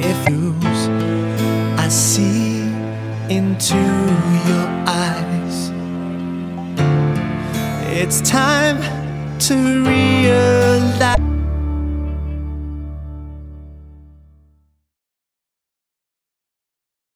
if I see into your eyes. It's time to read.